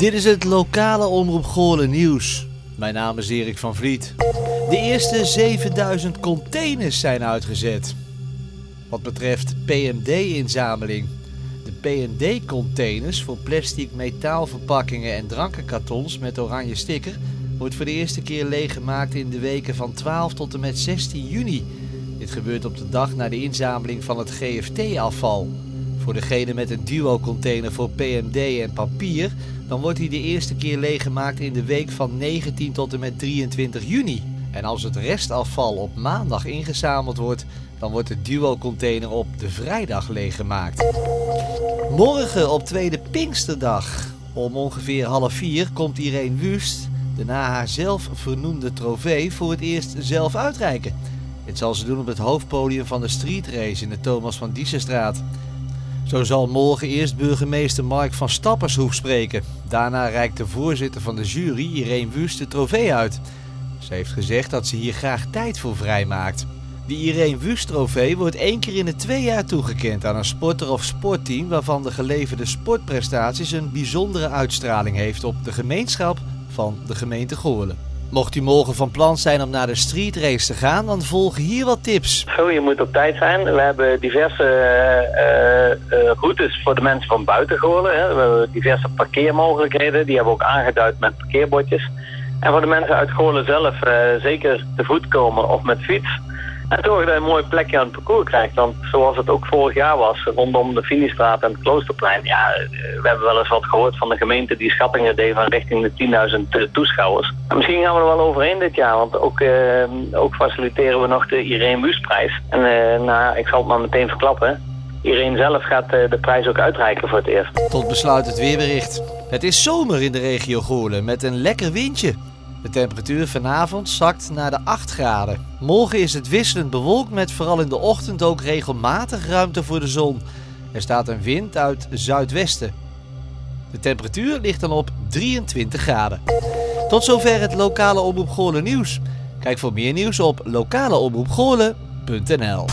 Dit is het lokale Omroep Goorlen nieuws. Mijn naam is Erik van Vliet. De eerste 7000 containers zijn uitgezet. Wat betreft PMD-inzameling. De PMD-containers voor plastic metaalverpakkingen en drankenkartons met oranje sticker wordt voor de eerste keer leeggemaakt in de weken van 12 tot en met 16 juni. Dit gebeurt op de dag na de inzameling van het GFT-afval. Voor degene met een duo-container voor PMD en papier, dan wordt die de eerste keer leeggemaakt in de week van 19 tot en met 23 juni. En als het restafval op maandag ingezameld wordt, dan wordt de duo-container op de vrijdag leeggemaakt. Morgen op tweede Pinksterdag, om ongeveer half vier, komt Irene Wust de na haar zelf vernoemde trofee voor het eerst zelf uitreiken. Dit zal ze doen op het hoofdpodium van de street race in de Thomas van Diessenstraat. Zo zal morgen eerst burgemeester Mark van Stappershoef spreken. Daarna reikt de voorzitter van de jury, Irene Wust, de trofee uit. Ze heeft gezegd dat ze hier graag tijd voor vrijmaakt. De Irene Wust trofee wordt één keer in de twee jaar toegekend aan een sporter of sportteam waarvan de geleverde sportprestaties een bijzondere uitstraling heeft op de gemeenschap van de gemeente Goorlen. Mocht u morgen van plan zijn om naar de street race te gaan, dan volgen hier wat tips. Zo, je moet op tijd zijn. We hebben diverse uh, uh, routes voor de mensen van buiten Goorlen. Hè. We hebben diverse parkeermogelijkheden. Die hebben we ook aangeduid met parkeerbordjes. En voor de mensen uit Goorlen zelf zeker te voet komen of met fiets. En zorg dat je een mooi plekje aan het parcours krijgt. Want zoals het ook vorig jaar was, rondom de Finiestraat en het Kloosterplein. Ja, we hebben wel eens wat gehoord van de gemeente die schattingen deed van richting de 10.000 toeschouwers. En misschien gaan we er wel overheen dit jaar, want ook, uh, ook faciliteren we nog de Irene Wustprijs. En uh, nou, ik zal het maar meteen verklappen. Irene zelf gaat uh, de prijs ook uitreiken voor het eerst. Tot besluit het weerbericht. Het is zomer in de regio Goorlen met een lekker windje. De temperatuur vanavond zakt naar de 8 graden. Morgen is het wisselend bewolkt met vooral in de ochtend ook regelmatig ruimte voor de zon. Er staat een wind uit zuidwesten. De temperatuur ligt dan op 23 graden. Tot zover het lokale Omroep Goorlen nieuws. Kijk voor meer nieuws op lokaleomroepgoorlen.nl